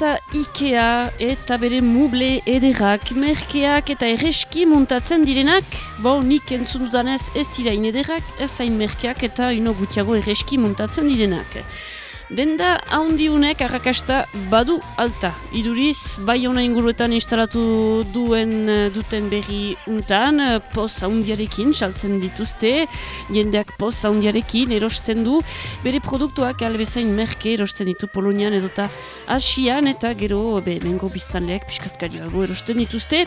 Eta Ikea eta bere muble ederrak, merkeak eta erreski muntatzen direnak, bo nik entzun dudanez ez dira ederrak, ez zain merkeak eta ino gutiago erreski muntatzen direnak. Denda haundiunek arrakasta badu alta. Iduriz, bai hona inguruetan instalatu duen eh, duten berri untan, eh, poz haundiarekin saltzen dituzte, jendeak poz haundiarekin erosten du, bere produktuak albezain merke erosten ditu Polonian edota Asian eta gero be, mengo biztanleak piskatkarioago erosten dituzte,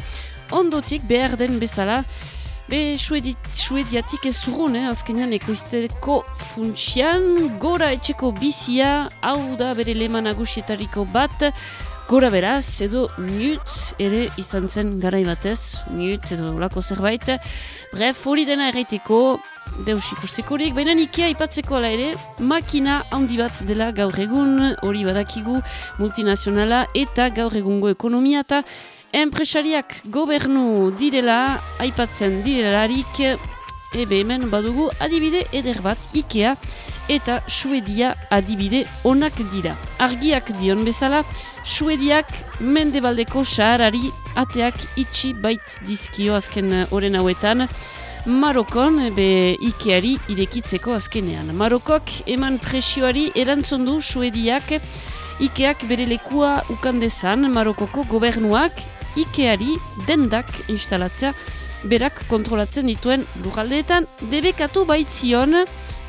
ondotik behar den bezala, Be, suediatik ez zurun, eh? azkenean ekoizteko funtsian, gora etxeko bizia, hau da bere lema nagusietariko bat, gora beraz, edo nut ere izan zen garai batez, nut edo lako zerbait. Bref, hori dena erraiteko, deus ikustekorik, baina Ikea ipatzeko ala ere, makina handi bat dela gaur egun, hori badakigu multinazionala eta gaur egungo ekonomia eta enpresariak gobernu direla, aipatzen direlarik, ebe hemen badugu adibide eder bat Ikea eta Suedia adibide onak dira. Argiak dion bezala, Suediak mendebaldeko saharari ateak itxi bait dizkio azken oren hauetan, Marokon be Ikeari irekitzeko azkenean. Marokok eman presioari erantzun du Suediak Ikeak bere lekua ukandezan Marokoko gobernuak Ikeari dendak instalatzea berak kontrolatzen dituen lurraldeetan debekatu baitzion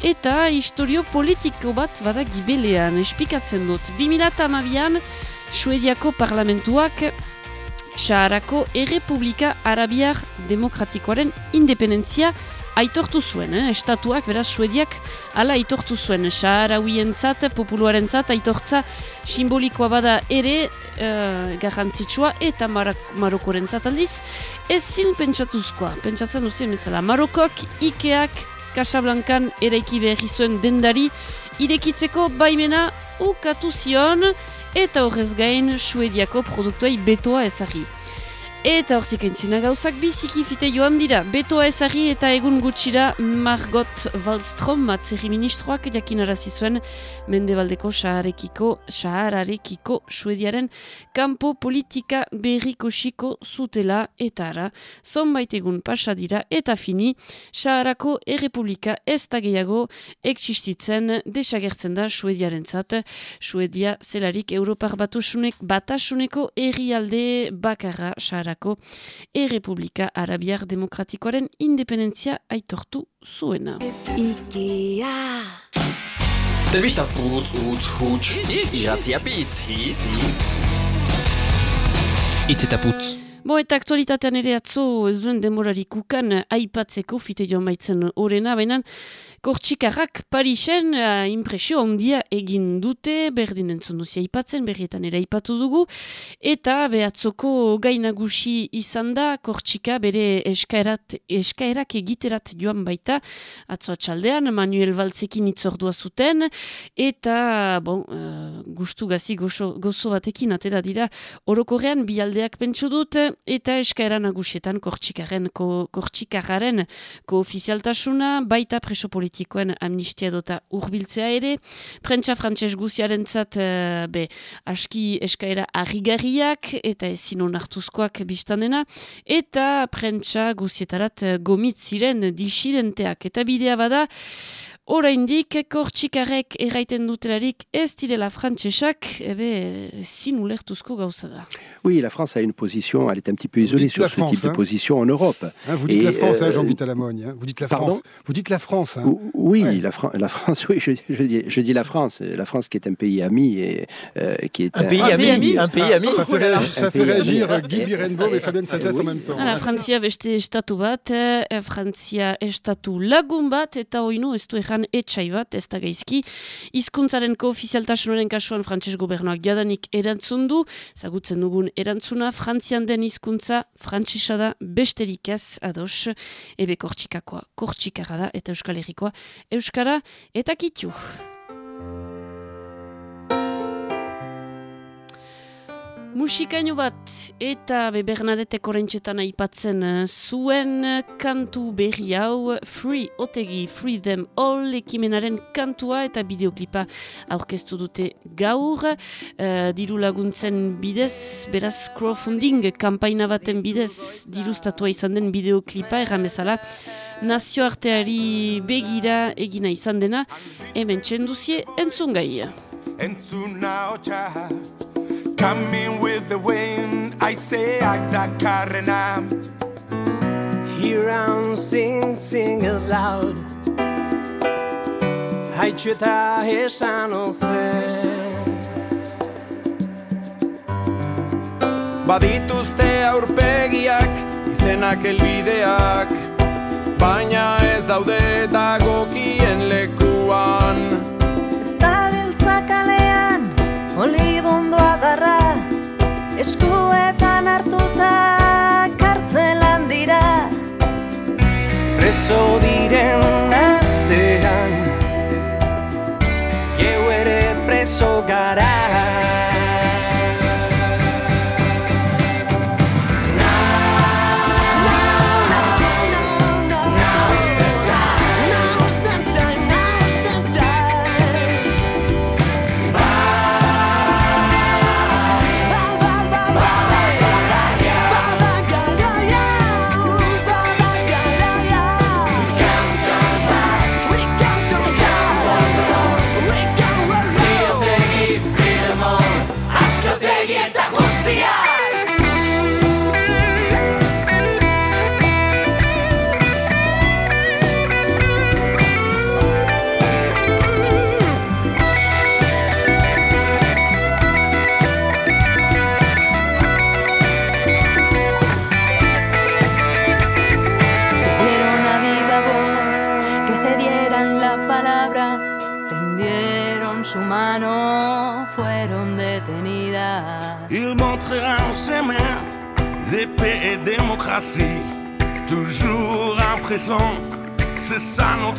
eta historio politiko bat bada gibelean espikatzen dut. 2008an Suediako parlamentuak Saharako Errepublika Arabiar Demokratikoaren independentzia aitortu zuen, eh? estatuak, beraz, suediak, ala aitortu zuen, saharauien zat, populuaren zat, aitortza simbolikoa bada ere, uh, garrantzitsua, eta Mar Marokoren zat aldiz, ez zin pentsatuzkoa, pentsatzen duzien bezala, Marokok, Ikeak, Casablancan eraiki behar zuen dendari, irekitzeko baimena ukatu zion, eta horrez gain, suediako produktuai betoa ezagri. Eta hortik entzina gauzak biziki fite joan dira. Betoa ezari eta egun gutxira Margot Wallstrom atzerri ministroak jakinarazi zuen Mendebaldeko Saharekiko, Sahararekiko Suediaren kanpo politika berriko xiko zutela eta ara. Zonbait egun pasa dira eta fini Saharako Errepublika ez da gehiago eksistitzen desagertzen da Suediaren zat. Suedia zelarik Europar batasuneko errialde bakarra Sahara Irako Errepublika Arabiar Demokratikoaren independentzia aitortu zuena. Ikea! Telbista putz, utz, huts, iratzia pitz, hitz. Itz eta putz. Bo, eta aktualitatean ere atzo ez duen demorarik ukan aipatzeko fite joan baitzen horrena, baina Kortxikarrak Parisen uh, impresio ondia egin dute, berdin entzun duzia ipatzen, berrietan ere ipatu dugu, eta behatzoko gainagusi izan da, Kortxika bere eskaerat, eskaerak egiterat joan baita, atzo atxaldean, Manuel Baltzekin itzordua zuten, eta, bon, uh, gustu gazi gozo, gozo batekin atera dira, orokorrean bialdeak pentsu dut, eta eskaera nagusietan Kortxikarren, ko, koofizialtasuna, baita preso politikoen amnistia dota urbiltzea ere. Prentsa frantses guziaren zat, uh, be, aski eskaera arrigarriak eta ezin onartuzkoak biztanena. Eta prentsa guzietarat uh, gomit ziren disidenteak. Eta bidea bada, Oraindik kortxikarek erraiten dutelarik ez direla frantsesak, ebe zin ulertuzko gauza da. Oui, la France a une position, elle est un petit peu isolée sur ce France, type hein. de position en Europe. Hein, vous dites Et la France, hein, euh, Jean Butalamogne. Hein. Vous dites la pardon France. Vous dites la France. Hein. Oui, ouais. la, Fran la, France, oui, je, je, dis, je, dis, la France. La France qui est un pays ami et euh, qui est un, un pays ami, ami, un pays ami. Ça fait, réagir, ça fait réagir Guy Birenbaum et Fabienne Sassas en même temps. La Francia beste estatu bat, eh, Francia estatu lagun bat, eta oinu ez du erran etxai bat, ez da gaizki. Izkuntzaren koofizialtasunaren kasuan frantses gobernuak jadanik erantzun du, zagutzen dugun erantzuna, frantzian den hizkuntza frantsesa da besterik ez ados, ebe kortxikakoa, kortxikarra da, eta euskal herrikoa, euskara, eta kitu. Musikaino bat eta be Bernadette korentxetan aipatzen eh, zuen kantu berri hau Free Otegi, Free Them All ekimenaren kantua eta bideoklipa aurkeztu dute gaur. Uh, diru laguntzen bidez, beraz crowdfunding kampaina baten bidez dirustatua izan den bideoklipa erramezala nazioarteari begira egina izan dena hemen txenduzie entzun gai. Entzun Coming with the wind, I say Agda Karena. Here I'm sing, sing it loud. Haitxeta esan oze. Badituzte aurpegiak, izenak elbideak, baina ez daude dagokien lekuan. Eskuetan hartuta kartzelan dira preso diren artean geu ere preso gara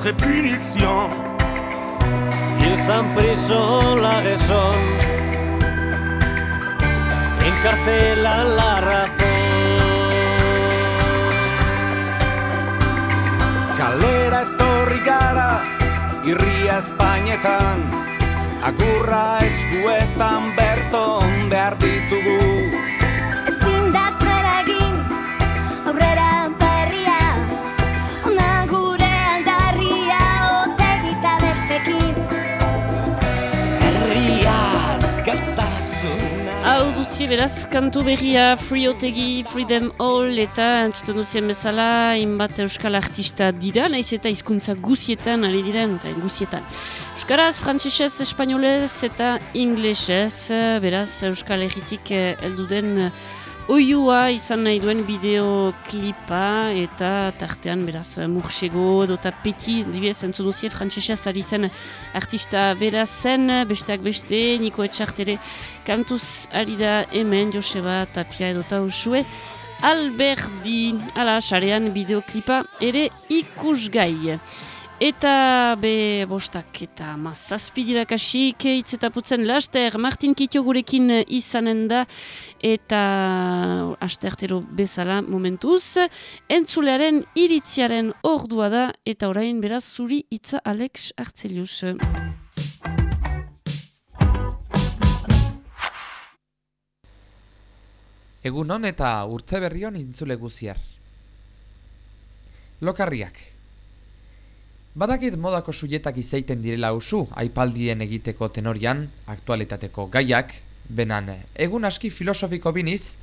ça notre punition. Ils ont pris la raison, encarcelan la razón. Kalera etorri gara, irria Espainetan, agurra eskuetan berton behar ditugu. Duzie beraz, kantu berria Free Otegi, Free Them All eta entzuten duzien bezala inbat euskal artista dira, nahiz eta hizkuntza guzietan, ari diren, guzietan. Euskaraz, frantzisez, espainolez eta inglesez, beraz, euskal erritik eh, elduden Oiua izan nahi duen bideoklipa eta tartean beraz mursego dota peti dibiez entzun duzie frantzesa zari zen artista beraz zen besteak beste niko etxartere kantuz ari da hemen Joseba Tapia edota usue Alberdi ala sarean bideoklipa ere ikusgai. Eta be bostak eta mazazpidirak asik itzetaputzen laster Martin Kitio gurekin izanen da eta astertero bezala momentuz entzulearen iritziaren ordua da eta orain beraz zuri itza Alex Artzelius. Egun hon eta urte berrion intzule guziar. Lokarriak. Badakit modako suietak izaiten direla usu, aipaldien egiteko tenorian, aktualitateko gaiak, benan egun aski filosofiko biniz,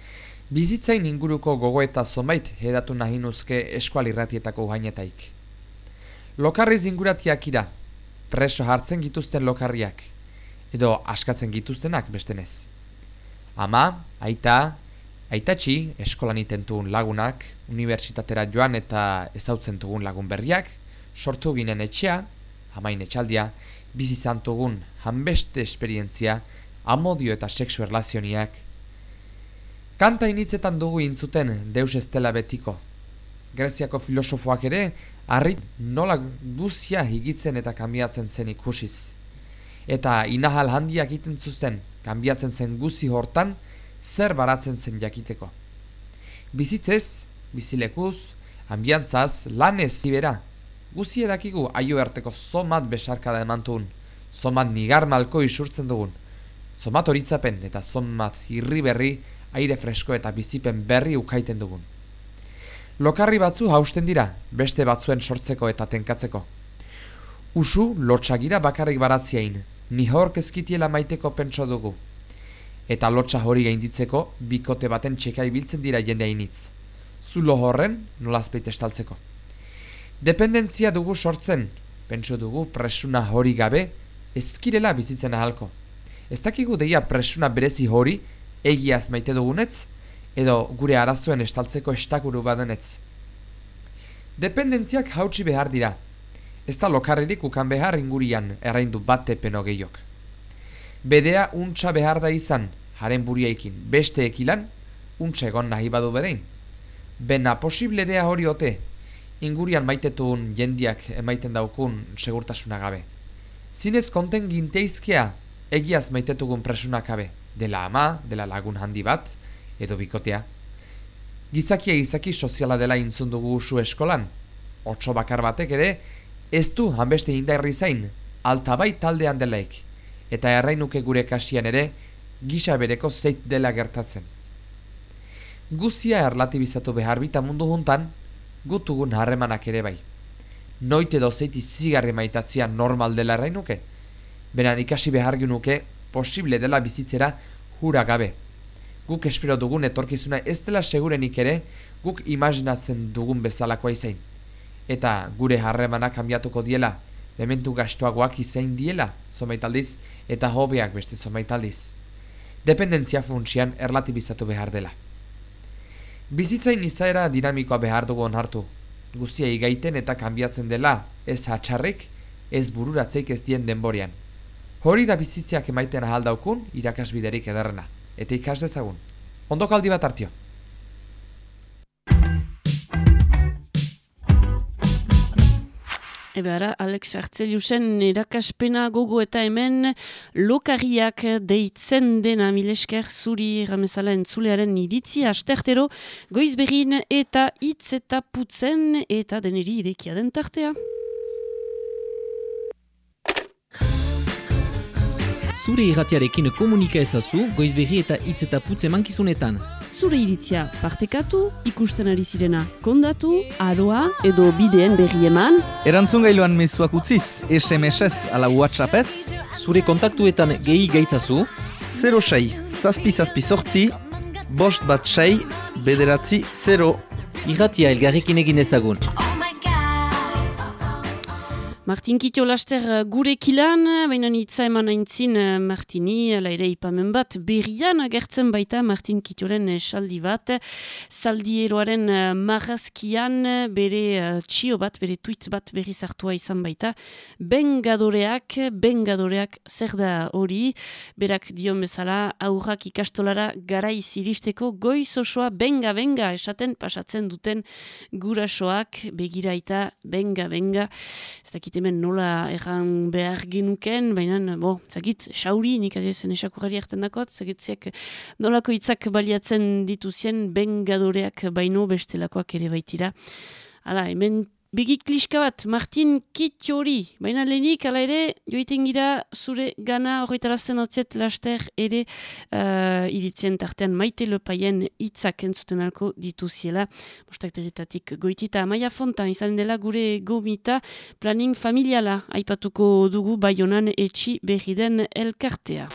bizitzain inguruko gogoeta zonbait hedatu nahi nuzke eskualirratietako gainetaik. Lokarriz inguratiak ira, preso hartzen gituzten lokarriak, edo askatzen gituztenak bestenez. Ama, aita, aitatxi, eskolan itentugun lagunak, unibertsitatera joan eta ezautzen dugun lagun berriak, sortu ginen etxea, hamain etxaldia, bizi zantugun hanbeste esperientzia, amodio eta seksu erlazioniak. Kanta initzetan dugu intzuten deus estela betiko. Greziako filosofoak ere, harrit nola guzia higitzen eta kanbiatzen zen ikusiz. Eta inahal handiak iten zuzten, kanbiatzen zen guzi hortan, zer baratzen zen jakiteko. Bizitzez, bizilekuz, ambiantzaz, lanez zibera. Guzi edakigu aio erteko zomat besarkada emantun, zomat nigar malko isurtzen dugun, zomat horitzapen eta zomat irri berri, aire fresko eta bizipen berri ukaiten dugun. Lokarri batzu hausten dira, beste batzuen sortzeko eta tenkatzeko. Usu lotxagira bakarrik baratziain, ni hor kezkitiela maiteko pentso dugu. Eta lotxa hori gainditzeko, bikote baten txeka ibiltzen dira jende hainitz. Zulo horren, nolazpeit estaltzeko. Dependentzia dugu sortzen, pentso dugu presuna hori gabe, ezkirela bizitzen ahalko. Ez dakigu deia presuna berezi hori, egiaz maite dugunetz, edo gure arazoen estaltzeko estakuru badenetz. Dependentziak hautsi behar dira. Ez da lokarririk ukan behar ingurian erraindu bate peno gehiok. Bedea untxa behar da izan, haren buriaikin, beste ekilan, untxa egon nahi badu bedein. Bena posible dea hori ote, ingurian maitetun jendiak emaiten daukun segurtasuna gabe. Zinez konten ginteizkea, egiaz maitetugun presunak gabe, dela ama, dela lagun handi bat, edo bikotea. Gizakia gizaki soziala dela intzun dugu usu eskolan. Otso bakar batek ere, ez du hanbeste indarri zain, altabai taldean delaik. Eta errainuke gure kasian ere, gisa bereko zeit dela gertatzen. Guzia erlatibizatu behar bita mundu juntan, gutugun harremanak ere bai. Noite dozeiti zigarri maitatzia normal dela errainuke. Beran ikasi behar nuke posible dela bizitzera hura gabe guk espero dugun etorkizuna ez dela segurenik ere guk imaginatzen dugun bezalakoa izain. Eta gure harremana kanbiatuko diela, mementu gastuagoak izain diela, zomaitaldiz, eta hobeak beste zomaitaldiz. Dependentzia funtsian erlatibizatu behar dela. Bizitzain izaera dinamikoa behar dugu onartu. Guzia igaiten eta kanbiatzen dela, ez hatxarrik, ez bururatzeik ez dien denborian. Hori da bizitziak emaiten ahaldaukun irakasbiderik ederrena eta ikas dezagun. Ondo kaldi bat hartio. Ebe ara, Alex Artzeliusen erakaspena gogo eta hemen lokarriak deitzen dena milesker zuri ramezala entzulearen iritzi astertero goizberin eta hitz eta putzen eta deneri idekia den tartea. Zure irratiarekin komunika ezazu, goizberri eta hitz eta putze mankizunetan. Zure iritzia partekatu, ikusten ari zirena kondatu, aroa edo bideen berri eman. Erantzun gailuan mezuak utziz, SMS-ez ala WhatsApp-ez. Zure kontaktuetan gehi gaitzazu. 06, zazpi zazpi sortzi, bost bat sei, bederatzi 0. Irratia elgarrekin egin ezagun. Martin Kito laster uh, gure kilan, baina nitza eman aintzin uh, Martini, ala ere ipamen bat, berrian agertzen baita Martin Kitoren saldi bat, saldi eroaren uh, marrazkian, bere txio bat, bere tweet bat berri zartua izan baita, bengadoreak, bengadoreak zer da hori, berak dion bezala, aurrak ikastolara garaiz iristeko, goiz osoa benga, benga, esaten pasatzen duten gurasoak, begiraita, benga, benga, ez dakit hemen nola erran behar genuken, baina, bo, zagit, xauri, nik adiezen esakurari erten dakot, zagitziak nolako hitzak baliatzen dituzien bengadoreak baino bestelakoak ere baitira. Hala, hemen Begik kliska bat, Martin Kitiori, baina lehenik, ala ere, joiten gira zure gana horretarazten hotzet laster ere uh, iritzien tartean maite lepaien hitzak entzuten alko dituziela. Bostak derretatik goitita Maia Fontan izan dela gure gomita planning familiala aipatuko dugu baionan etxi berri den elkartea.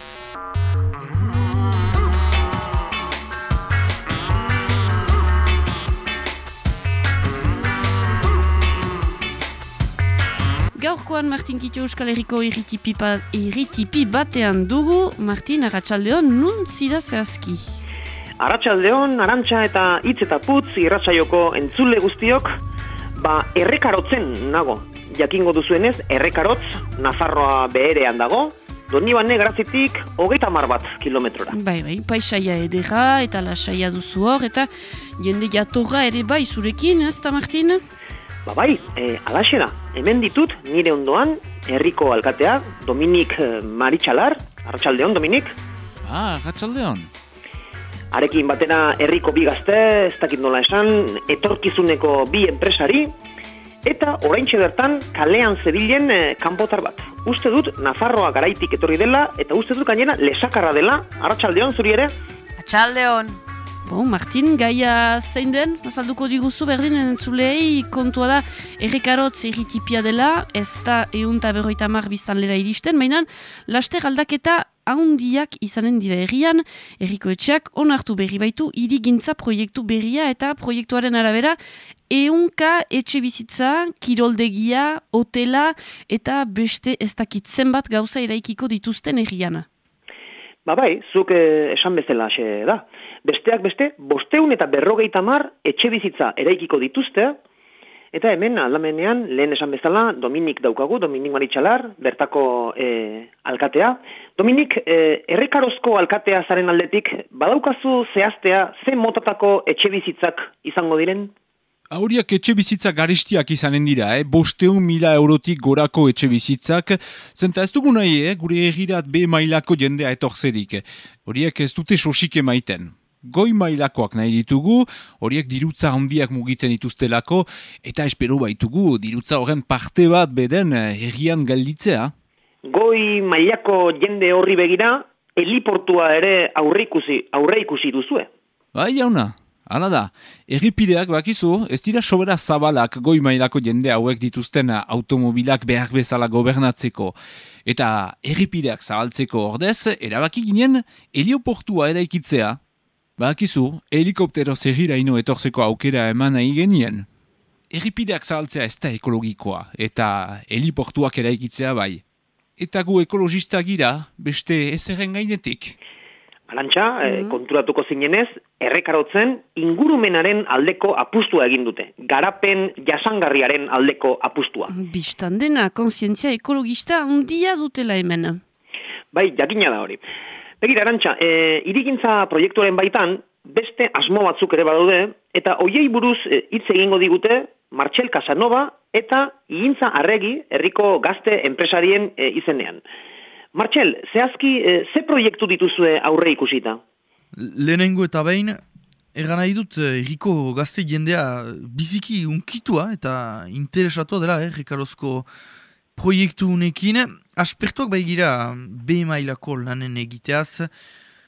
Gaurkoan Martin Kito Euskal Herriko irritipi, irritipi batean dugu, Martin Arratxaldeon, nun zida zehazki? Arratxaldeon, arantxa eta hitz eta putz irratsaioko entzule guztiok, ba errekarotzen nago. Jakingo duzuenez, errekarotz, Nafarroa beherean dago, Doni bane grazitik hogeita mar bat kilometrora. Bai, bai, paisaia edera eta lasaia duzu hor, eta jende jatorra ere bai zurekin, ez da Martin? Ba bai, e, alaxe da, hemen ditut nire ondoan, herriko alkatea, Dominik e, Maritxalar, Arratxaldeon, Dominik? Ah, Arratxaldeon. Arekin batera herriko bi gazte, ez dakit nola esan, etorkizuneko bi enpresari, eta oraintxe bertan kalean zebilen e, kanpotar bat. Uste dut Nafarroa garaitik etorri dela, eta uste dut gainera lesakarra dela, arratsaldeon zuri ere? Atxaldeon. Bon, Martin, gaia zein den, azalduko diguzu berdin entzulei kontua da errekarotz erritipia dela, ez da egun eta berroita mar biztan lera iristen, baina laster aldaketa haundiak izanen dira errian, erriko etxeak onartu berri baitu irigintza proiektu berria eta proiektuaren arabera eunka etxe bizitza, kiroldegia, hotela eta beste ez dakit zenbat gauza eraikiko dituzten erriana. Ba bai, zuk eh, esan bezala xe da. Besteak beste, bosteun eta berrogeita mar etxe bizitza eraikiko dituzte, eta hemen aldamenean lehen esan bezala Dominik daukagu, Dominik Maritxalar, bertako eh, alkatea. Dominik, eh, errekarozko alkatea zaren aldetik, badaukazu zehaztea ze motatako etxe bizitzak izango diren? Hauriak etxe bizitza garistiak izanen dira, eh? bosteun mila eurotik gorako etxe bizitzak. Zenta ez dugu nahi, eh? gure egirat B mailako jendea etorzerik. Horiek ez dute sosik emaiten. Goi mailakoak nahi ditugu, horiek dirutza handiak mugitzen dituztelako, eta espero baitugu dirutza horren parte bat beden herrian galditzea. Goi mailako jende horri begira, heliportua ere aurre ikusi, aurre ikusi duzue. Bai, jauna. Hala da, erripideak bakizu, ez dira sobera zabalak goi mailako jende hauek dituzten automobilak behar bezala gobernatzeko. Eta erripideak zabaltzeko ordez, erabaki ginen helioportua eraikitzea. Bakizu, helikoptero zerriraino etorzeko aukera eman nahi genien. Erripideak zabaltzea ez da ekologikoa, eta heliportuak eraikitzea bai. Eta gu ekologista gira, beste ezeren gainetik. Alantxa, mm konturatuko zinenez, errekarotzen ingurumenaren aldeko apustua egin dute. Garapen jasangarriaren aldeko apustua. Bistan dena, konsientzia ekologista handia dutela hemen. Bai, jakina da hori. Begira, Arantxa, e, irigintza proiektuaren baitan, beste asmo batzuk ere badaude, eta hoiei buruz e, hitz egingo digute, Martxel Casanova eta igintza arregi herriko gazte enpresarien e, izenean. Martxel, zehazki, e, ze proiektu dituzue aurre ikusita? Lehenengo eta behin, egan nahi dut, erriko gazte jendea biziki unkitua eta interesatua dela, eh, Rikarozko proiektu unekin. Aspertuak bai gira, B mailako lanen egiteaz,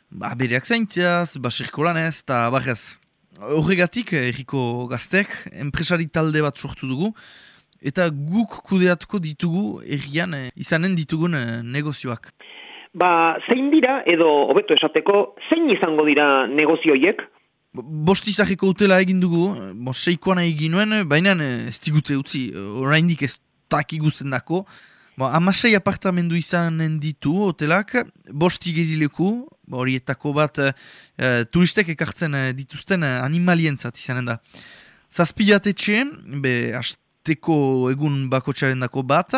ba, bereak zaintzeaz, basirko lanez, eta barrez. Horregatik, erriko gaztek, enpresari talde bat sortu dugu, eta guk kudeatuko ditugu errian eh, izanen ditugun eh, negozioak. Ba, zein dira, edo hobeto esateko, zein izango dira negozioiek? Bostizareko utela egin dugu, bo, seikoan egin nuen, baina ez digute utzi, oraindik ez takigu zendako. Bo, amasei apartamendu izanen ditu hotelak, bosti gerileku, horietako bat e, turistek ekartzen dituzten animalientzat izanen da. Zazpilatetxe, be, teko egun bakotxaren dako bat,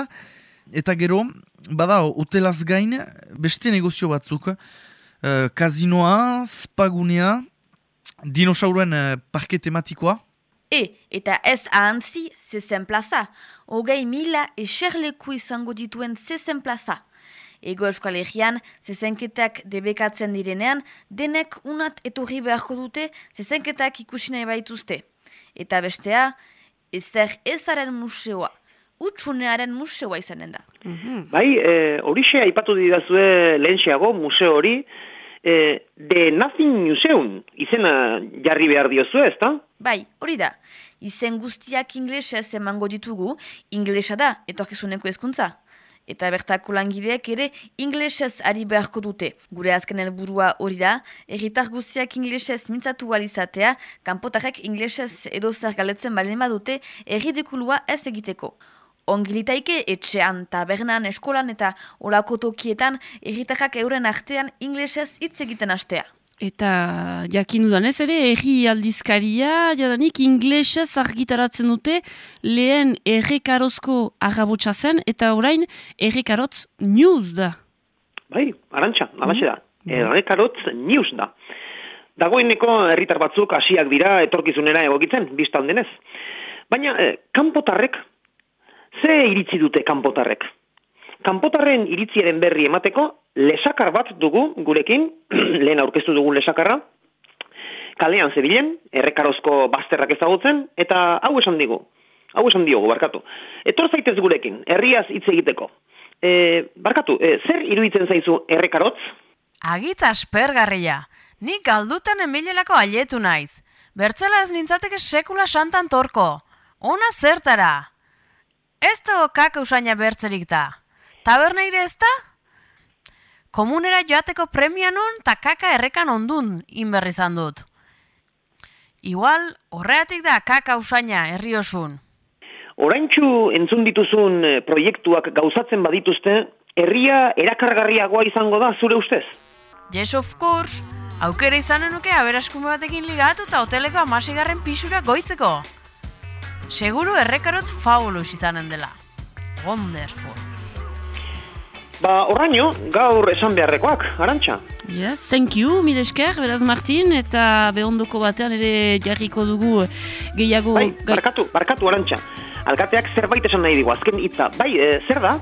eta gero, bada, hotelaz gain, beste negozio batzuk, uh, kazinoa, spagunea, dinosauruen parke tematikoa. E, eta ez ahantzi, zezen plaza. Hogei mila eserleku izango dituen zezen plaza. Ego euskal egian, zezenketak debekatzen direnean, denek unat etorri beharko dute zezenketak ikusinai baituzte. Eta bestea, ezer ezaren museoa, utxunearen museoa izanen da. Mhm. Bai, e, hori xe aipatu didazue lehen museo hori, e, The Nothing Museum izena jarri behar diozu ez da? Bai, hori da. Izen guztiak inglesez emango ditugu, inglesa da, etorkizuneko ezkuntza eta bertako langileek ere inglesez ari beharko dute. Gure azken helburua hori da, erritar guztiak inglesez mintzatu alizatea, kanpotarek inglesez edo zer galetzen balen dute erridikulua ez egiteko. Ongilitaike etxean, tabernan, eskolan eta olako tokietan erritarrak euren artean inglesez hitz egiten astea. Eta jakin dudan ez ere, erri aldizkaria, jadanik inglesez argitaratzen dute, lehen errekarozko agabotsa zen, eta orain errekarotz news da. Bai, arantxa, alaxe da. Mm. Errekarotz news da. Dagoeneko herritar batzuk hasiak dira etorkizunera egokitzen, biztan denez. Baina, eh, kanpotarrek, ze iritzi dute kanpotarrek? Kanpotarren iritziaren berri emateko, lesakar bat dugu gurekin, lehen aurkeztu dugun lesakarra, kalean zebilen, errekarozko bazterrak ezagutzen, eta hau esan digu. Hau esan diogu, barkatu. Etor zaitez gurekin, herriaz hitz egiteko. E, barkatu, e, zer iruditzen zaizu errekarotz? Agitz aspergarria. Nik galdutan emilelako aletu naiz. Bertzela ez nintzateke sekula santan torko. Ona zertara. Ez dago kaka usaina bertzerik da. Taberneire ez da? Komunera joateko premia non ta kaka errekan ondun inberri izan dut. Igual, horreatik da kaka usaina herri osun. Oraintxu entzun dituzun eh, proiektuak gauzatzen badituzte, herria erakargarriagoa izango da zure ustez? Yes, of course. Aukera izanen nuke aberaskume batekin ligatu eta hoteleko amasigarren pisura goitzeko. Seguru errekarotz fabulous izanen dela. Wonderful. Ba, oraino, gaur esan beharrekoak, arantxa. Yes, thank you, mire esker, beraz Martin, eta behondoko batean ere jarriko dugu gehiago... Bai, barkatu, barkatu, arantxa. Alkateak zerbait esan nahi digu, azken hitza. Bai, e, zer da?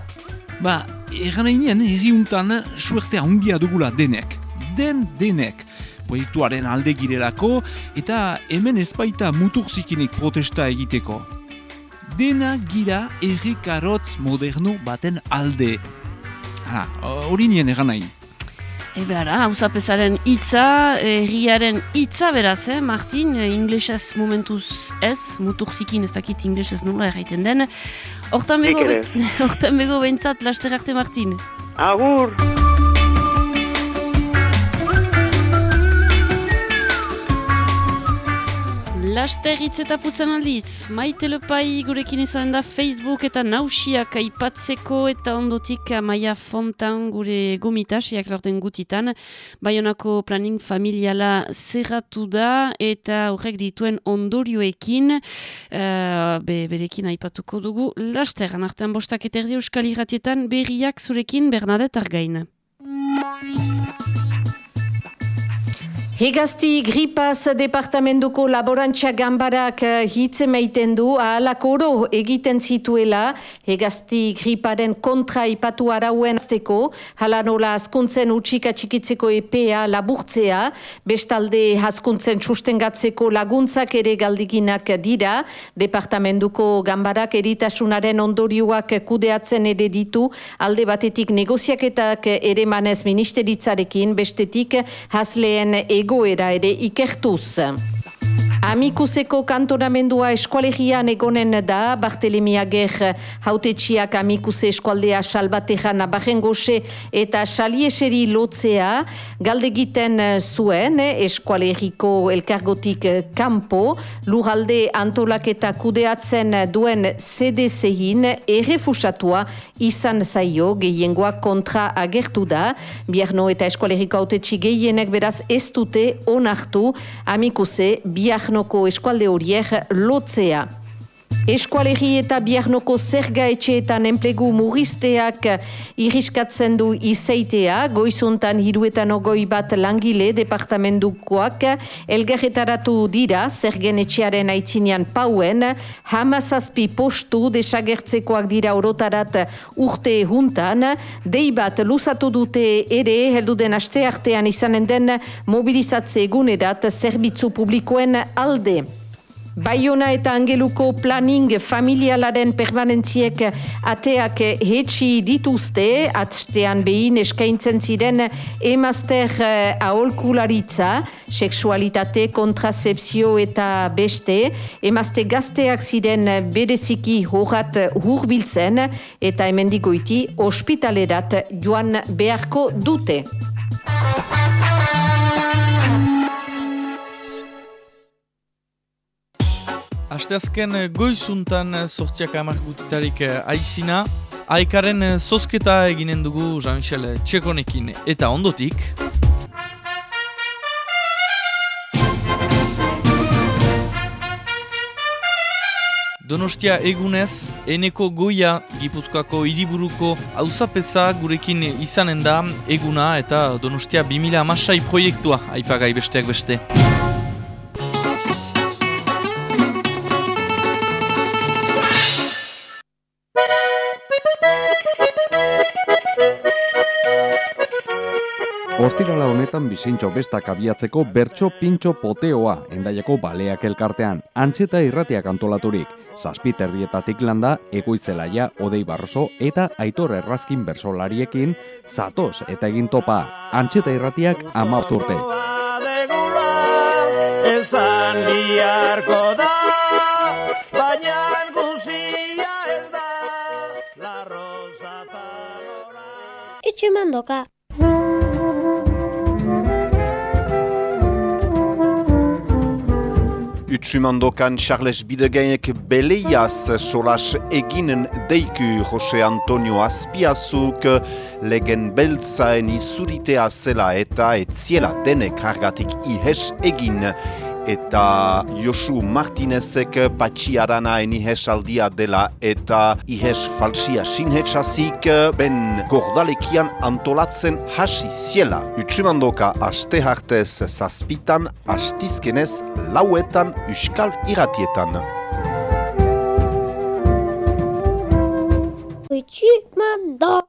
Ba, egan eginen, herriuntan suertea handia dugula denek. Den denek. Proiektuaren alde girelako eta hemen ezpaita muturzikinik protesta egiteko. Dena gira errikarotz moderno baten alde. Ha, hori nien egan nahi. Ebara, hauzapezaren hitza, herriaren hitza beraz, eh, Martin, eh, inglesez momentuz ez, muturzikin ez dakit inglesez nola erraiten den. Hortan bego, hortan bego behintzat, laster arte Martin. Agur! Laster hitz eta putzen aldiz, maite lepai gurekin izan da Facebook eta nausiak aipatzeko eta ondotik Maia Fontan gure gomitasiak lorten gutitan. Baionako planning familiala zerratu da eta horrek dituen ondorioekin uh, be, berekin aipatuko dugu. Laster, anartean bostak eta erdi euskal irratietan berriak zurekin Bernadette Argain. Hegazti gripaz departamentuko laborantza gambarak eh, hitz emaiten du ahalak oro egiten zituela. Hegazti griparen kontra ipatu arauen azteko, hala nola askuntzen utxika txikitzeko epea laburtzea, bestalde askuntzen sustengatzeko laguntzak ere galdiginak dira, departamentuko gambarak eritasunaren ondorioak kudeatzen ere ditu, alde batetik negoziaketak ere manez ministeritzarekin, bestetik hasleen egoera ere ikertuz. Amikuseko kantonamendua eskualegian egonen da, Bartelemi Ager hautetxiak amikuse eskualdea salbatejan abajen goxe eta salieseri lotzea, galdegiten zuen eskualegiko elkargotik kanpo, lugalde antolaketa kudeatzen duen CDC-in errefusatua izan zaio gehiengoa kontra agertu da, biarno eta eskualegiko hautetxi gehienek beraz ez dute onartu amikuse biarnoko eskualde horiek lotzea. Eskualegi eta biarnoko zerga etxeetan enplegu murrizteak iriskatzen du izeitea, goizuntan hiruetan ogoi bat langile departamentukoak elgarretaratu dira. Zergen etxearen aitzinean pauen, hamazazpi postu desagertzekoak dira orotarat urte juntan, dei bat luzatu dute ere helduden aste artean izanen den mobilizatze egunerat zerbitzu publikoen alde. Baiona eta Angeluko planning familialaren permanentziek ateak hetxi dituzte, atstean behin eskaintzen ziren emazter aholkularitza, seksualitate, kontrasepzio eta beste, emazte gazteak ziren bereziki horat hurbiltzen eta hemendigoiti ospitalerat joan beharko dute. Asteazken goizuntan sortziak amak gutitarik aitzina. Aikaren zozketa eginen dugu Jean-Michel Txekonekin eta ondotik. Donostia egunez, eneko goia Gipuzkoako hiriburuko auzapeza gurekin izanen da eguna eta Donostia 2000 amasai proiektua aipagai besteak beste. Honetan bizintxo bestak abiatzeko bertso pintxo poteoa endaiako baleak elkartean, antxeta irratiak antolaturik. Zazpiterdietatik landa, egoizelaia, odei barroso eta aitor errazkin bersolariekin, zatoz eta egin topa, antxeta irratiak ama urte. Esan biharko da, baina guzia ez da, la rosa talora. Itxu Utsumandokan Charles Bidegainek beleiaz solas eginen deiku Jose Antonio Azpiazuk legen beltzaen izuritea zela eta etziela denek hargatik ihes egin eta Josu Martinezek patxiarana enihes aldia dela eta ihes falsia sinhetsazik ben gordalekian antolatzen hasi ziela. Utsumandoka aste hartez zazpitan, astizkenez lauetan uskal iratietan. Utsumandoka!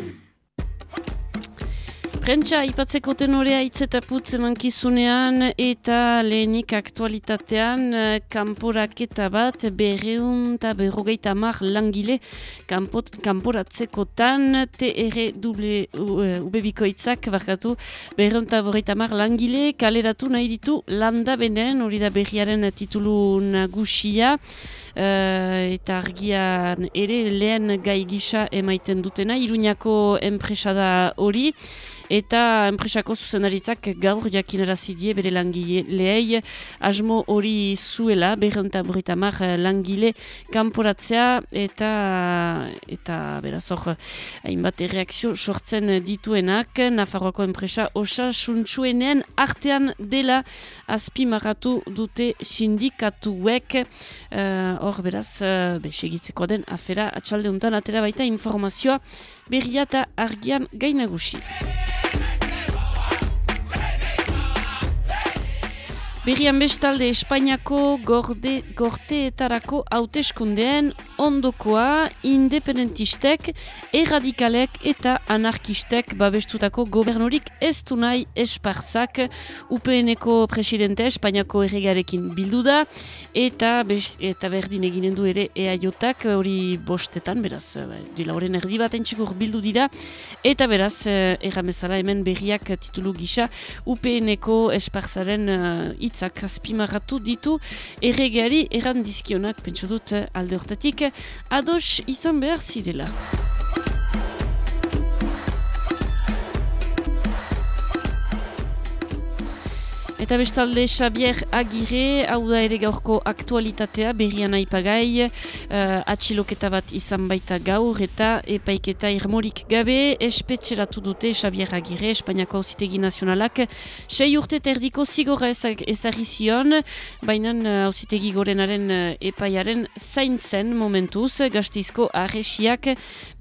Prentsa, ipatzeko tenorea hitz eta putz emankizunean eta lehenik aktualitatean eh, kanporaketa bat berreun eta berrogeita mar langile kanpot, kanporatzekotan TRW-bikoitzak barkatu berreun eta berrogeita mar langile kaleratu nahi ditu landa benen hori da berriaren titulu nagusia uh, eta argian ere lehen gai gisa emaiten dutena Iruñako enpresa da hori eta enpresako zuzendaritzak gaur jakinarazi die bere langilei asmo hori zuela berrenta burita mar langile kanporatzea. Eta eta beraz hor hainbat reakzio sortzen dituenak. Nafarroako enpresa osasuntsuenen artean dela azpimarratu dute sindikatuek. Uh, hor beraz uh, besegitzeko den afera atxalde untan atera baita informazioa berria eta argian gainagusi. Berrian bestalde Espainiako gorde, gorteetarako hauteskundeen ondokoa independentistek, erradikalek eta anarkistek babestutako gobernorik ez du nahi esparzak. UPN-eko presidente Espainiako erregarekin bildu da eta, eta berdin eginen du ere eaiotak hori bostetan, beraz, dila horren erdi bat entxigur bildu dira. Eta beraz, erramezala hemen berriak titulu gisa UPN-eko esparzaren uh, hitzak azpimarratu ditu erregeari erran dizkionak pentsu dut alde hortatik ados izan behar zidela. Eta bestalde Xabier Agire, hau da ere gaurko aktualitatea, berrian aipagai, uh, atxiloketa bat izan baita gaur eta epaiketa irmorik gabe, espetxeratu dute Xabier Agire, Espainiako Hauzitegi Nazionalak, sei urte terdiko zigorra ezagri zion, baina Hauzitegi uh, gorenaren uh, epaiaren zaintzen momentuz, gazteizko arresiak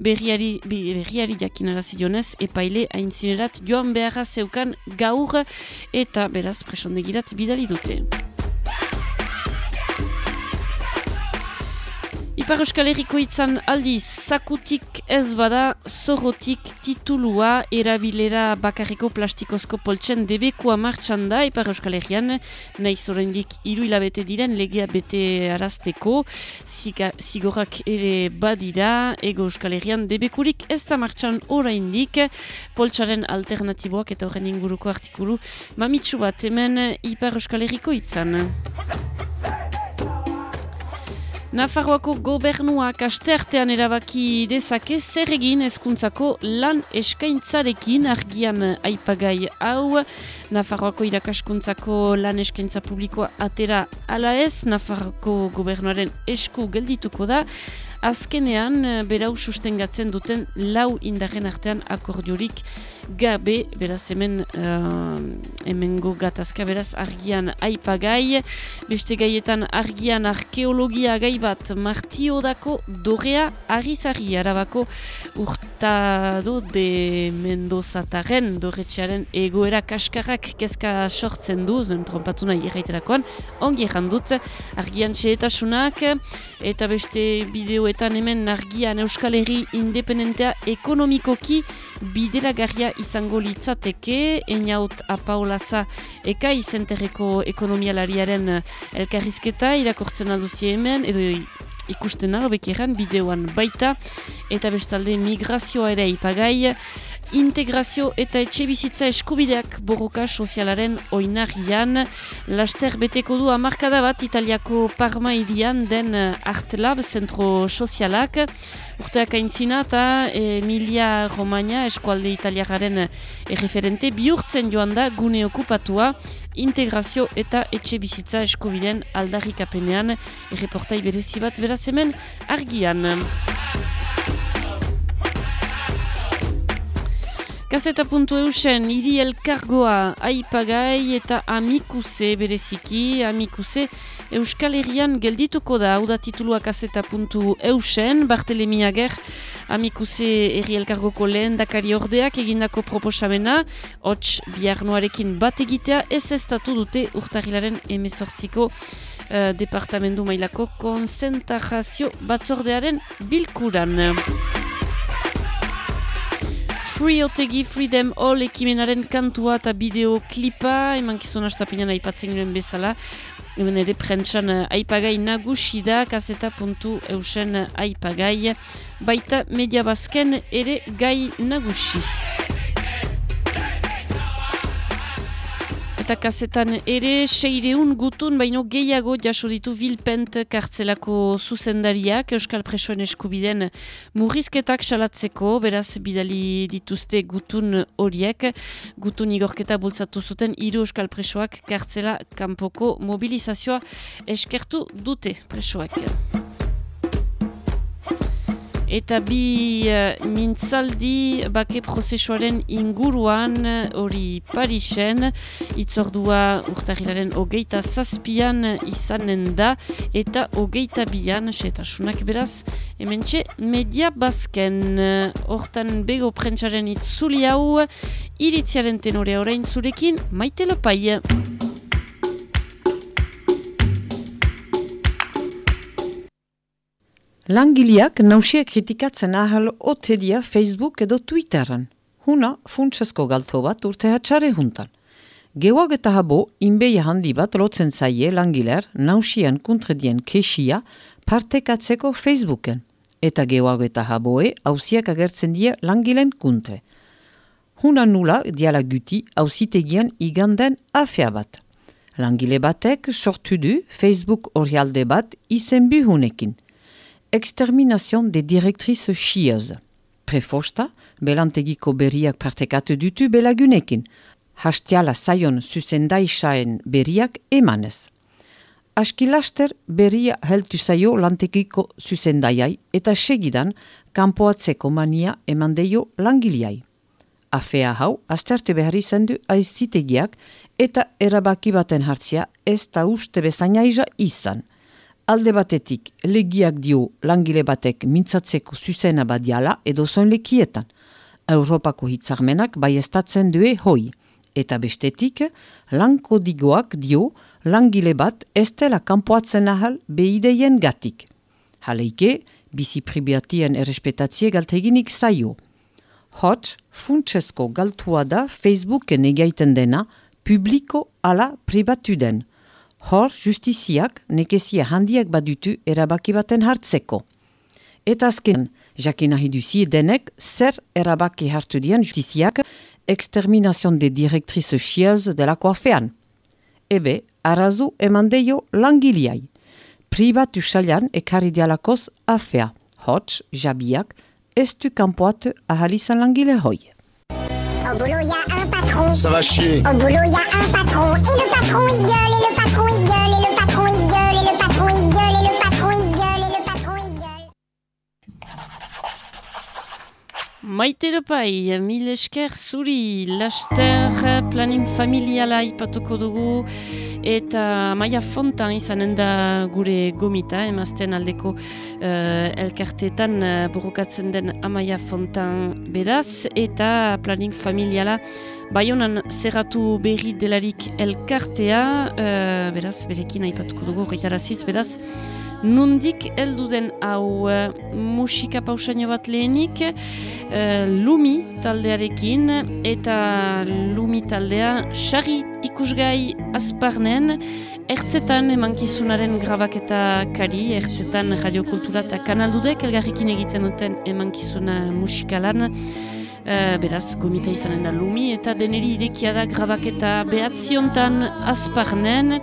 berriari, berriari jakinara zidionez, epaile haintzinerat joan beharra zeukan gaur, eta beraz, presondegirat bidali dute. Ipar Euskal Herriko itzan aldiz, sakutik ez bada zorrotik titulua erabilera bakarriko plastikozko poltsen debekua martxan da Ipar Euskal Herrian, nahi zorendik iru hilabete diren legea bete arazteko, zigorrak ere badira, ego Euskal Herrian debekurik ez da martxan oraindik, poltsaren alternatiboak eta horren inguruko artikulu, mamitsu bat hemen Ipar Euskal Herriko itzan. Nafarroako gobernuak asteartean erabaki dezake zer egin hezkuntzako lan eskaintzarekin argian aipagai hau. Nafarroako irakaskuntzako lan eskaintza publikoa atera ala ez, Nafarroako gobernuaren esku geldituko da. Azkenean eh, berau sustengatzen duten lau indarren artean akordiorik gabe, beraz hemen uh, hemengo gatazka beraz argian aipagai, beste gaietan argian arkeologia gai bat martiodako dorea arizari arabako urtado de Mendozataren dorretxearen egoera kaskarrak kezka sortzen du, zuen trompatu nahi erraiterakoan, ongi dut argian txeetasunak eta beste bideoetan hemen argian Euskal Herri independentea ekonomikoki bideragarria izango litzateke, eniaut apaolaza eka izenterreko ekonomialariaren elkarrizketa irakortzen alduzi hemen, edo ikusten alobek eran bideoan baita, eta bestalde migrazioa ere ipagai, integrazio eta etxe bizitza eskubideak borroka sozialaren oinarrian. Laster beteko du amarkada bat Italiako Parma irian den Art Lab, zentro sozialak. Urteak aintzina eta Emilia Romagna eskualde italiakaren erreferente bihurtzen joan da gune okupatua integrazio eta etxe bizitza eskubideen aldarrikapenean erreportai berezi bat beraz argian. Gazeta puntu eusen, hiri elkargoa aipagai eta amikuse bereziki, amikuse Euskal Herrian geldituko da, hau da titulua gazeta puntu eusen, Bartelemi Ager, amikuse herri elkargoko lehen dakari ordeak egindako proposamena, hots biarnoarekin bat egitea, ez ez dute urtarilaren emezortziko uh, departamendu mailako konzentrazio batzordearen bilkuran. Free Otegi Freedom All ekimenaren kantua eta bideoklipa, eman kizun astapinan aipatzen ginen bezala, hemen ere prentsan eh, aipagai nagusi da, kaseta puntu eusen aipagai, baita media bazken ere gai nagusi. Eta kazetan ere seireun gutun baino gehiago jaso ditu Vilpent kartzelako zuzendariak Euskal Presoen eskubiden murrizketak salatzeko, beraz bidali dituzte gutun horiek, gutun igorketa bultzatu zuten hiru Euskal Presoak kartzela kanpoko mobilizazioa eskertu dute presoak eta bi uh, mintzaldi bake prozesuaren inguruan hori Parisen itzordua urtahilaren hogeita zazpian izanen da. Eta hogeita bian setasunak beraz hemen media bazken. Hortan bego prentsaren itzuli hau iritziaren tenorea orain zurekin maite lopai Langileak nausiak kritikatzen ahal otedia Facebook edo Twitteren. Huna funtsesko galto bat urte hatxare juntan. Geuak eta habo, inbeia handi bat lotzen zaie langilear nausian kuntredien kesia partekatzeko Facebooken. Eta geuak eta haboe hausiak agertzen die langilen kuntre. Huna nula diala guti hausitegian iganden afea bat. Langile batek sortu du Facebook orialde bat izen bihunekin – Extermination des directrices chieuses. Prefosta, belantegiko berriak partekatu dutu belagunekin. Hastiala zaion zuzendaisaen berriak emanez. Askilaster berria heltu zaio lantegiko zuzendaiai eta segidan kanpoatzeko mania emandeio langiliai. Afea hau, asterte behar izan du aizitegiak eta erabaki baten hartzia ez da uste bezainaisa izan alde batetik legiak dio langile batek mintzatzeko zuzena badiala edo zoin lekietan. Europako hitzarmenak bai estatzen due hoi. Eta bestetik, lanko digoak dio langile bat ez dela kanpoatzen ahal behideien gatik. Haleike, bizi pribiatien errespetatzie galteginik zaio. Hots, funtsesko galtua da Facebooken egaiten dena publiko ala pribatu den. Hor, justiziak nekezia handiak badutu erabaki baten hartzeko. Eta azken, jakin nahi duzi denek, zer erabaki hartu dian justiziak exterminazion de direktrice chiaz delako afean. Ebe, arazu eman deio langiliai. Pribatu salian ekarri dialakoz afea. Hots, jabiak, ez du kanpoat ahalizan langile hoi. Au Ça va chier. Au boulot, il y a un patron. Et le patron, il gueule, et le patron, il gueule, et le patron, il gueule, et le patron, il gueule, et le patron, il gueule, et le patron, il gueule. Maite Lepai, mil esker zuri, laster planin familiala aipatuko dugu. Eta Maia Fontan izanen da gure gomita, emazten aldeko uh, elkarteetan uh, borrokatzen den Amaia Fontan beraz, eta planin familiala Baionan zerratu berri delarik elkartea, uh, beraz, berekin aipatuko dugu, reitaraziz, beraz, Nundik heldu den hau uh, musika pausaino bat lehenik uh, Lumi taldearekin eta Lumi taldea sari ikusgai azparnen ertzetan emankizunaren grabaketa kari, ertzetan radiokultura eta kanaldudek elgarrikin egiten duten emankizuna musikalan Uh, beraz, gomita izanen da lumi eta deneri idekia da grabaketa behatziontan azparnen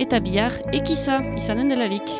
eta bihar ekiza izanen delarik.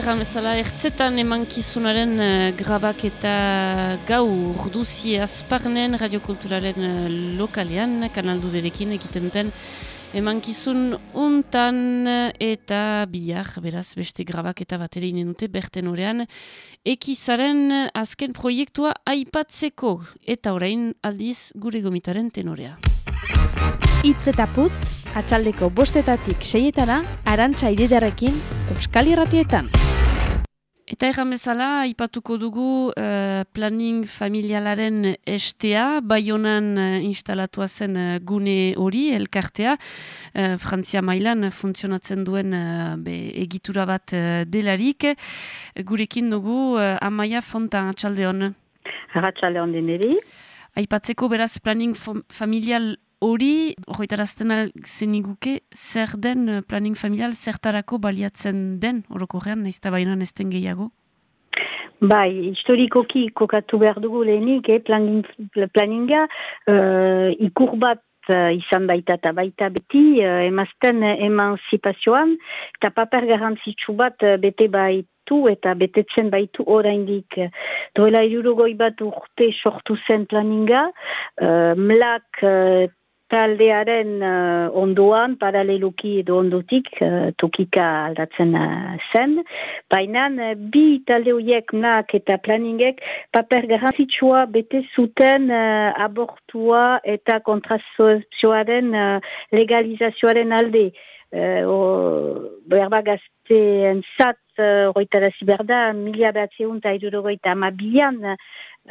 Eta erramezala ertzetan emankizunaren uh, grabak eta gaur duzi azparnen radiokulturaren uh, lokalean kanaldu derekin egiten duten emankizun untan eta bihar beraz beste grabak eta bat ere dute berten orean ekizaren azken proiektua aipatzeko eta orain aldiz gure gomitaren tenorea. Itz eta putz, atxaldeko bostetatik seietana, arantxa ididarekin, euskal irratietan. Eta erran bezala, ipatuko dugu uh, planning familialaren estea, baionan uh, instalatua zen uh, gune hori, elkartea, uh, Frantzia mailan funtzionatzen duen uh, be, egitura bat uh, delarik. Gurekin dugu, uh, Amaia Fontan, atxalde hon. Atxalde hon deneri. Aipatzeko beraz planning familial hori, horretarazten zeniguke, zer den eh, planning familial, zertarako baliatzen den, orokorrean, nahiz eta bainan ez den gehiago? Bai, historikoki kokatu behar dugu lehenik, eh, planning, planninga, uh, ikur bat uh, izan baita eta baita beti, uh, emazten emanzipazioan, eta paper garantzitsu bat bete baitu eta betetzen baitu oraindik. Doela irurogoi bat urte sortu zen planninga, uh, mlak uh, taldearen uh, ondoan, paraleluki edo ondotik, uh, tokika aldatzen uh, zen. Baina uh, bi talde horiek nak eta planningek paper garantzitsua bete zuten uh, abortua eta kontrazioaren uh, legalizazioaren alde. Uh, Berba gazteen zat, uh, roitara ziberda, mila behatzeun eta idurogoita amabian,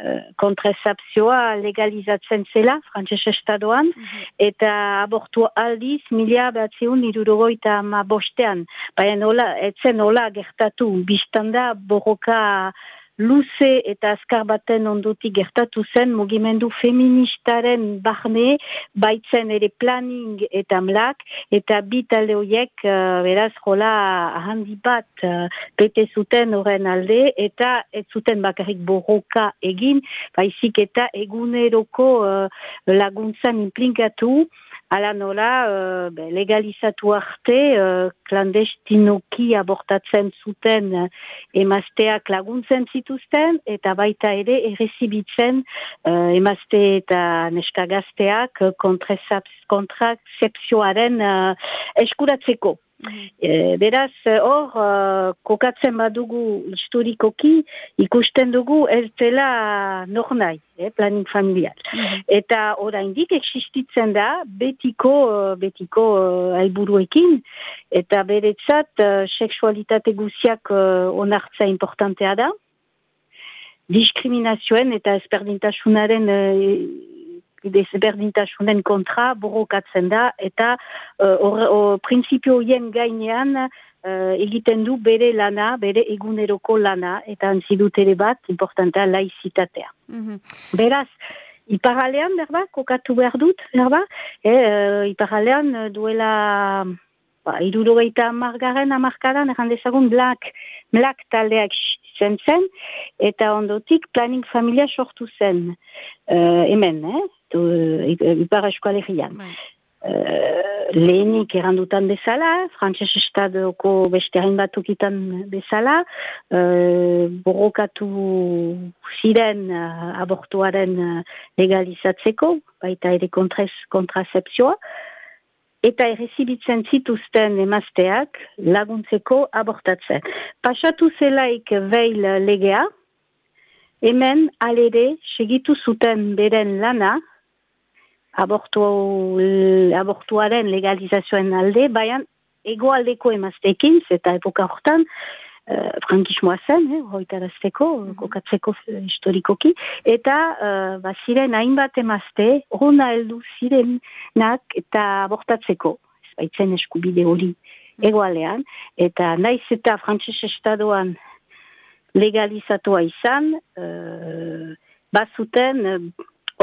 Eh, kontrezapzioa legalizatzen zela, frantses estadoan, mhm. eta abortu aldiz, mila batziun irurogoita ma bostean. Baina nola, etzen nola gertatu, biztanda borroka luze eta azkar baten ondotik gertatu zen mugimendu feministaren barne baitzen ere planning eta mlak eta bi talde horiek uh, beraz jola handi bat uh, bete zuten horren alde eta ez zuten bakarrik borroka egin baizik eta eguneroko uh, laguntzan implikatu Ala nola, uh, be, legalizatu arte, uh, klandestinoki abortatzen zuten uh, emazteak laguntzen zituzten, eta baita ere errezibitzen uh, emazte eta neskagazteak kontrazepzioaren uh, eskuratzeko. E, beraz, hor, uh, kokatzen badugu historikoki, ikusten dugu ez dela nor nahi, eh, planning familial. Mhm. Eta oraindik existitzen da betiko, betiko uh, elburuekin, eta beretzat uh, seksualitate guziak uh, onartza importantea da, diskriminazioen eta ezberdintasunaren uh, desberdintasunen kontra borrokatzen da eta uh, or, or, prinsipio hien gainean uh, egiten du bere lana, bere eguneroko lana eta antzidut ere bat importantea laizitatea. Mm Beraz, iparalean, berba, kokatu behar dut, berba, e, uh, iparalean duela ba, irurogeita margaren amarkadan, errandezagun, blak, blak taldeak zen zen, eta ondotik planning familia sortu zen. Uh, hemen, eh? Ipar eskualegian. Uh, lehenik errandutan bezala, frantses estadoko beste hain batukitan bezala, uh, borrokatu ziren uh, abortuaren legalizatzeko, baita ere kontrazepzioa, eta errezibitzen zituzten emazteak laguntzeko abortatzen. Pasatu zelaik veil legea, hemen alere segitu zuten beren lana, abortu, abortuaren legalizazioen alde, baina egoaldeko emaztekin, eta epoka hortan, uh, frankismoa zen, eh, hoitarazteko, mm kokatzeko historikoki, eta uh, ba, ziren hainbat emazte, hona heldu zirenak eta abortatzeko, ez baitzen eskubide hori mm egoalean, eta naiz eta frantses estadoan legalizatua izan, uh, bazuten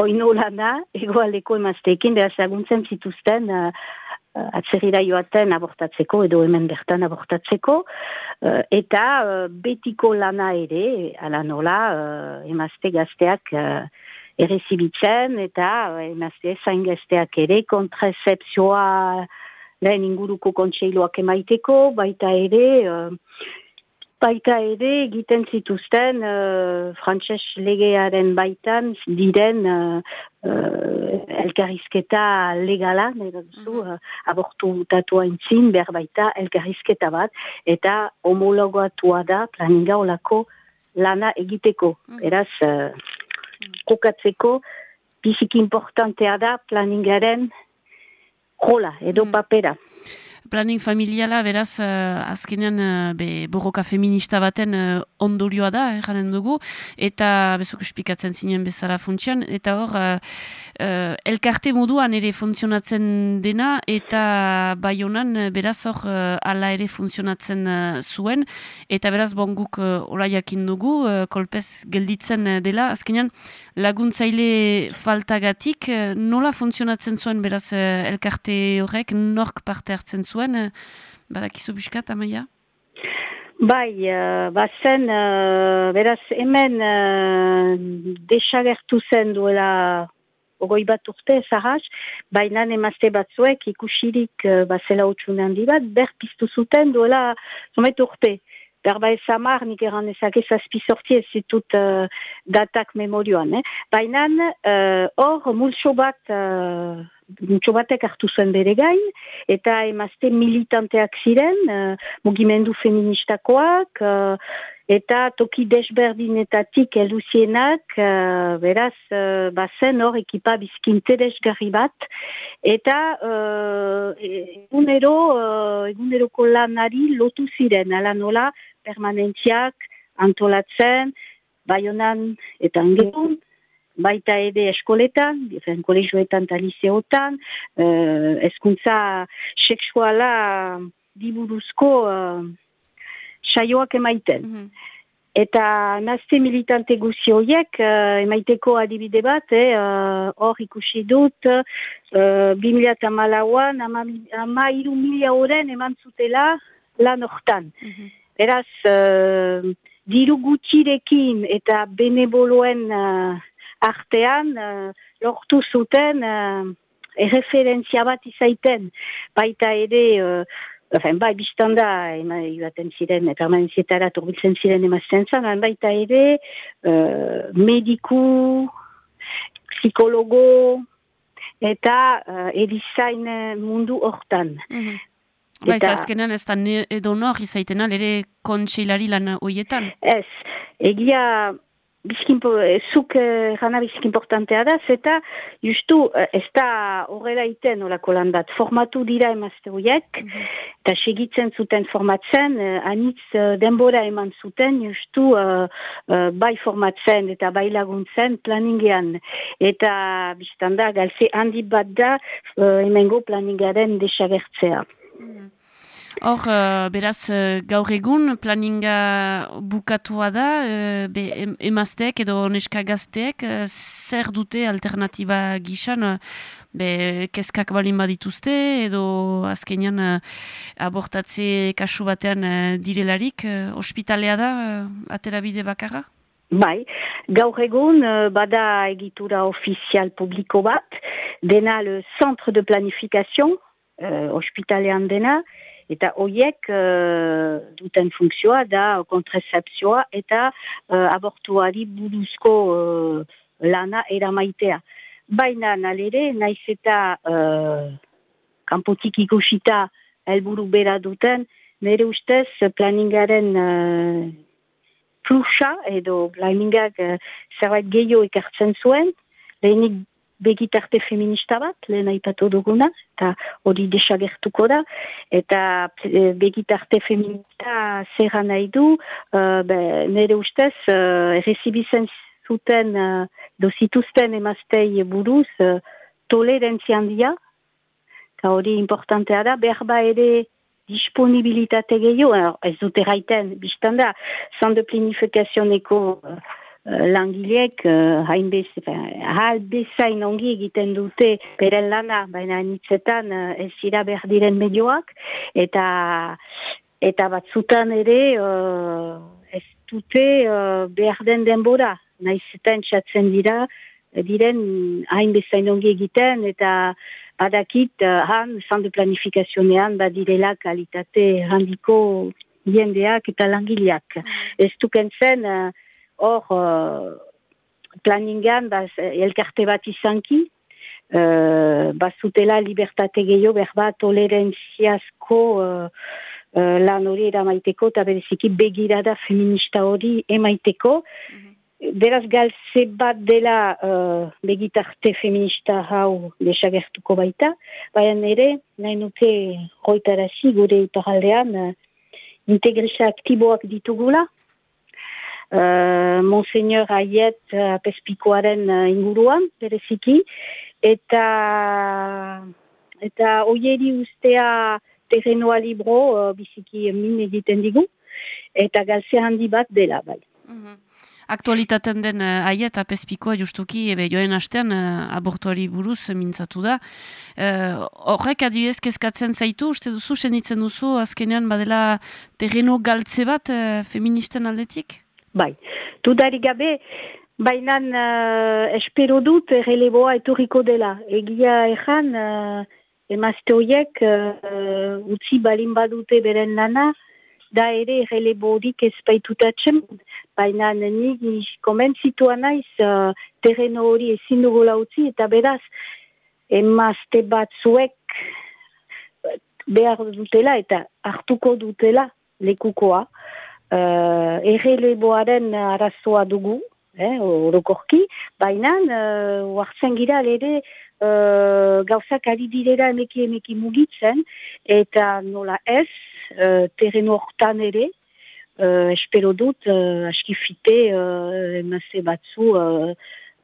oino lana egoaleko emazteekin, beraz laguntzen zituzten uh, uh, atzerira joaten abortatzeko edo hemen bertan abortatzeko. Uh, eta uh, betiko lana ere ala nola uh, emazte gazteak uh, errezibitzen eta uh, emazte zain gazteak ere kontrazepzioa lehen inguruko kontseiloak emaiteko baita ere uh, Baita ere egiten zituzten uh, frantses legearen baitan diren uh, uh, elkarrizketa legala, nire duzu, mm -hmm. uh, abortu tatua entzin, behar baita elkarrizketa bat, eta homologatua da planinga olako lana egiteko. Mm -hmm. Uh, kokatzeko, bizik importantea da planingaren jola edo mm -hmm. papera planning familiala beraz uh, azkenean uh, be, borroka feminista baten uh, ondorioa da, janen dugu, eta bezuk espikatzen zinen bezala funtsian, eta hor uh, elkarte moduan ere funtzionatzen dena, eta bai honan beraz hor uh, ala ere funtzionatzen zuen, eta beraz bonguk uh, ola jakin dugu, uh, kolpez gelditzen dela, azkenean laguntzaile faltagatik, uh, nola funtzionatzen zuen beraz uh, elkarte horrek, nork parte hartzen zuen, zuen, uh, badakizu biskat, amaia? Bai, uh, bazen, uh, beraz, hemen uh, desagertu zen duela ogoi bat urte zahaz, baina emazte batzuek ikusirik uh, bazela utxunan bat, berpiztu zuten duela zomet urte. Berba ez amar, nik eran ezak ezazpi sorti ez zitut uh, datak memorioan. Eh? Baina hor, uh, multso bat uh, Mutxo batek hartu zuen bere gain, eta emazte militanteak ziren, uh, mugimendu feministakoak, uh, eta toki desberdinetatik eluzienak, uh, beraz, uh, bazen hor ekipa bizkinte desgarri bat, eta uh, egunero, uh, eguneroko lanari lotu ziren, ala nola, permanentziak, antolatzen, baionan eta angeron, baita ere eskoletan, difen kolegioetan eta liseotan, uh, eskuntza seksuala diburuzko uh, saioak emaiten. Mm -hmm. Eta emazte militante guzi horiek, uh, emaiteko adibide bat, eh, uh, hor ikusi dut, uh, 2000 eta malauan, ama, ama iru mila horren eman zutela lan hortan. Beraz, uh, diru gutxirekin eta beneboloen uh, artean uh, lortu zuten uh, erreferentzia bat izaiten. Baita ere, uh, Enfin, bai, biztan da, ibaten ziren, permanentzietara turbiltzen ziren emazten zan, baita ere, uh, mediku, psikologo, eta uh, edizain mundu hortan. Bai, azkenan ez da edo nor izaitena, ere kontseilari lan hoietan. Ez, egia bizkinpo, eh, zuk eh, gana bizk importantea da, zeta justu eh, ez da horrela iten olako lan bat. Formatu dira emazte horiek, eta segitzen zuten formatzen, anitz denbora eman zuten justu eh, eh, bai formatzen eta bai laguntzen planingean. Eta biztan da, galze handi bat da eh, hemengo planingaren desagertzea. Hor, eh, beraz, eh, gaur egun planinga bukatua da, eh, be, em, emazteek edo neska gazteek, eh, zer dute alternatiba gisan, be, kezkak balin badituzte, edo azkenean eh, abortatze kasu batean direlarik, ospitalea da, aterabide bakarra? Bai, gaur egun bada egitura ofizial publiko bat, dena le centre de planification, uh, ospitalean dena, eta hoiek eh, duten funtzioa da kontrezepzioa eta uh, abortuari buruzko uh, lana eramaitea. Baina nalere, naiz eta uh, kanpotik ikusita helburu bera duten, nire ustez planingaren uh, plusa edo planingak uh, zerbait gehiago ekartzen zuen, lehenik begitarte feminista bat, lehen aipatu duguna, eta hori desagertuko da, eta e, begitarte feminista zerra nahi du, uh, be, nire ustez, uh, errezibizen zuten, uh, dozituzten emaztei buruz, uh, tolerantzia handia, eta hori importantea da, berba ere disponibilitate gehiago, ez dute gaiten, biztan da, zan de planifikazioneko uh, langileek uh, hainbez, ahal bezain ongi egiten dute beren lana, baina nitzetan uh, ez dira behar diren medioak, eta eta batzutan ere uh, ez dute uh, behar den denbora, nahizetan txatzen dira, diren hain bezain ongi egiten, eta badakit, uh, han, zan de planifikazionean, badirela kalitate handiko jendeak eta langileak. Ez dukentzen, uh, hor uh, planingan baz, elkarte bat izanki, uh, bazutela libertate gehiago berba tolerantziazko uh, uh, lan hori eramaiteko eta bereziki begirada feminista hori emaiteko. Beraz galtze bat dela uh, begitarte feminista hau desagertuko baita, baina ere, nahi nuke hoitarazi gure iparaldean uh, integrisa aktiboak ditugula, Monseigneur Ayet uh, apespikoaren uh, inguruan, bereziki, eta eta oieri ustea terrenoa libro uh, biziki min egiten digu, eta galtze handi bat dela, bai. Aktualitaten den uh, aiet apespikoa justuki ebe joen astean uh, abortuari buruz mintzatu da. Uh, Horrek adibidez kezkatzen zaitu, uste duzu, senitzen duzu, azkenean badela terreno galtze bat uh, feministen aldetik? Bai, dudarik gabe, baina uh, espero dut erreleboa etorriko dela. Egia ezan, uh, emazte horiek uh, utzi balin badute beren lana, da ere errelebo horik ez baitutatzen, baina nik komentzitua naiz uh, terreno hori ezin dugula utzi, eta beraz, emazte batzuek behar dutela eta hartuko dutela lekukoa, uh, erreleboaren arazoa dugu, eh, orokorki, baina huartzen gira ere uh, gauzak ari direra emeki emeki mugitzen, eta nola ez, uh, terreno hortan ere, uh, espero dut, uh, askifite uh, emazte batzu uh,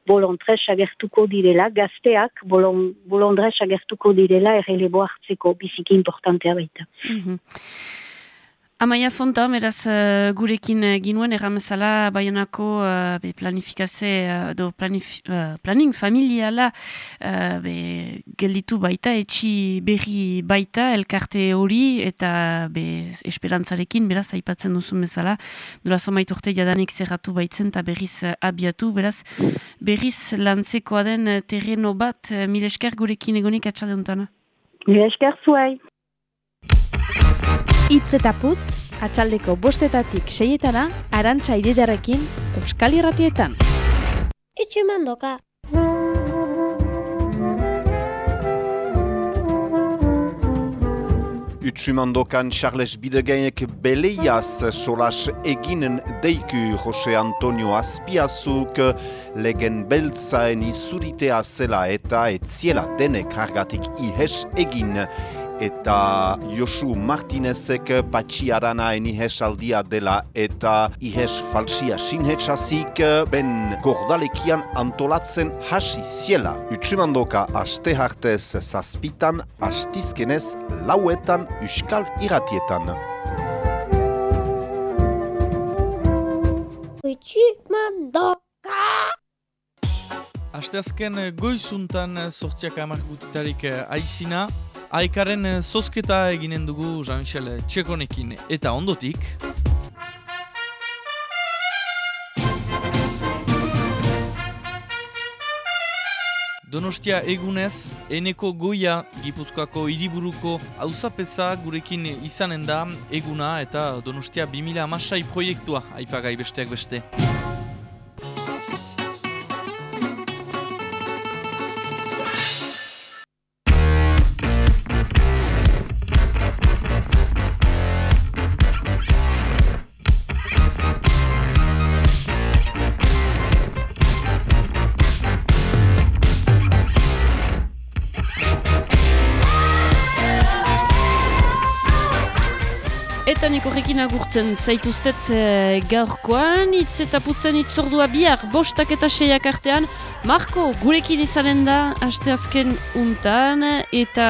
bolondrez agertuko direla, gazteak bolon, bolondrez agertuko direla errelebo hartzeko biziki importantea baita. Mhm. Amaia Fonta, beraz uh, gurekin uh, ginuen erramezala baionako uh, be planifikase, uh, do planif, uh, planning familiala uh, be, gelditu baita, etxi berri baita, elkarte hori eta be, esperantzarekin, beraz, aipatzen duzun bezala, dola somait urte jadanik zerratu baitzen eta berriz uh, abiatu, beraz, berriz lantzekoa den terreno bat, uh, mil esker gurekin egonik atxalde untana. Mil esker zuai. Itz eta putz, atxaldeko bostetatik seietana, arantxa ididarekin, Euskal Irratietan. Itxi mandoka. Utsumandokan Charles Bidegainek beleiaz solas eginen deiku Jose Antonio Azpiazuk legen beltzaen izuritea zela eta etziela denek hargatik ihes egin eta Josu Martinezek patxiarana enihes aldia dela eta ihes falsia sinhetsazik ben gordalekian antolatzen hasi ziela. Utsumandoka aste hartez zazpitan, astizkenez lauetan uskal iratietan. Itxi mandoka. Asteazken goizuntan sortziak amak gutitarik aitzina, Aikaren eh, zozketa eginen dugu Jean-Michel Txekonekin eta ondotik. Donostia egunez, eneko goia Gipuzkoako hiriburuko auzapeza gurekin izanen da eguna eta Donostia 2000 amasai proiektua aipagai besteak beste. Horrekin agurtzen zaituztet e, gaurkoan, hitz eta putzen itzordua bihar, bostak eta seiak artean, Marko, gurekin izanen da, asteazken untan, eta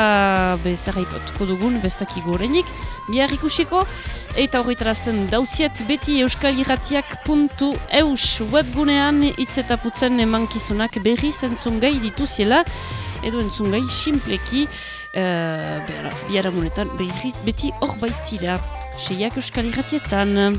bezarra ipatuko dugun, bestaki gorenik, bihar ikusiko, eta horretarazten dauziet beti euskaliratiak.eus webgunean hitz eta putzen emankizunak berri zentzun gai dituziela, edo entzun gai simpleki, uh, bihar amunetan, beti hor baitira. Seiak euskal irratietan.